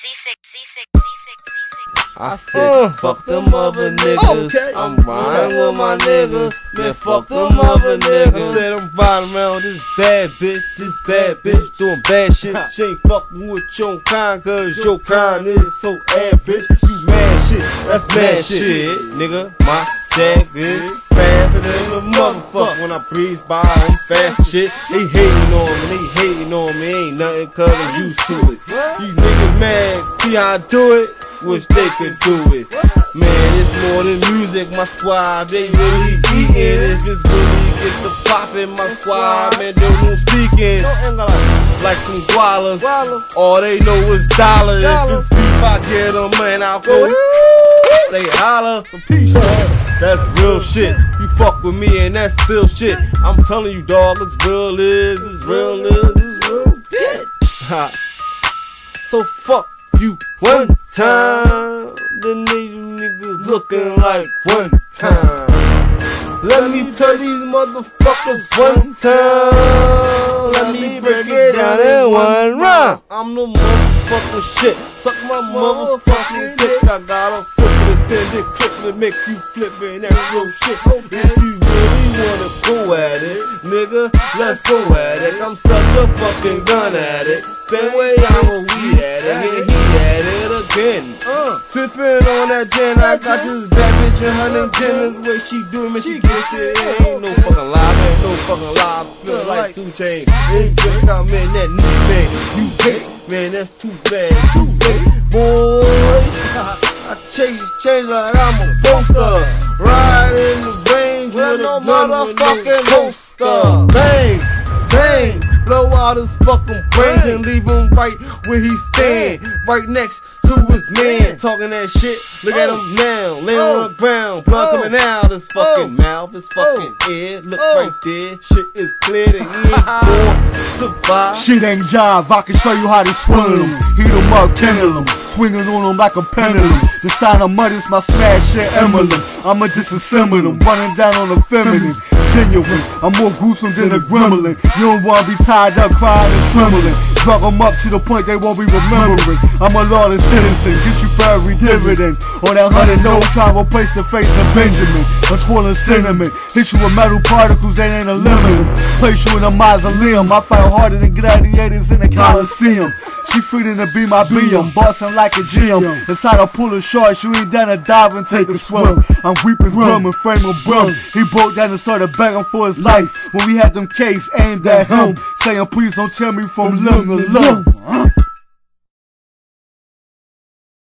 C6, C6, C6, C6. I said, fuck them other niggas. Okay. I'm riding with my niggas. Man, fuck them other niggas. I said, I'm riding around this bad bitch, this bad bitch doing bad shit. She ain't fucking with your kind, cause your kind is so average. You shit, that's mad shit, nigga. My jag is faster than a motherfucker. When I breeze by, I'm fast shit. They hating on me, they hating on me. Ain't nothing cause I'm used to it. These niggas mad, see how I do it? Wish they could do it. Man, it's more than music, my squad. They really eating. If it's really get the poppin', my squad, man, they no speaking. Like some gualas. All they know is dollars. If if I get them, man, I'll go. They holler for peace. That's real shit. You fuck with me and that's still shit. I'm telling you, dog, it's real is, it's real is, it's real good. Ha. So fuck you one time. Then these niggas looking like one time. Let me tell these motherfuckers one time. Let me break it down in one round. I'm the motherfucking shit. Suck my motherfucking dick. I got a foot with a extended clip to make you flip and that's real shit. If you really wanna go at it, nigga, let's go at it. I'm such a fucking gun at it. Same way I'm a weed at it. Yeah, he at it again. Uh, sipping on that gin. I got this bad bitch in her. The way she do it, man, she gets it. It ain't no fucking lie, man. No fucking lie. Feel like two chains. Ain't just I'm in that new thing. You hate, man, that's too bad. Too late, boy. I change, change like I'm a poster. Ride in the range with a motherfucking. Bang, bang. Blow out his fucking brains and leave him right where he stand. Right next to his man. Talking that shit. Look at him oh. now. Laying on the oh. ground. Blood oh. coming out his fucking mouth. His fucking ear. Look right there. Shit is clear that he ain't born. Survive. Shit ain't jive, I can show you how to swing them. Heat them up, kindle them, swinging on them like a pendulum. The sign of mud is my smash shit emblem. I'ma disassemble them, running down on the feminine. Genuine, I'm more gruesome than a gremlin. You don't wanna be tied up, crying and trembling. Drug them up to the point they won't be remembering. I'm a lawless citizen, get you for every dividend. On that hundred no try to replace the face of Benjamin. I'm twirling cinnamon, hit you with metal particles, they ain't a aluminum. Place you in a mausoleum, I fight harder than gladiators in the Coliseum. She freedom to be my B, I'm bossing like a GM. Inside a pool of sharks, you ain't down to dive and take a swim. I'm weeping rum and frame of brum. He broke down and started begging for his life. When we had them case aimed at him, saying please don't tell me from limb to limb.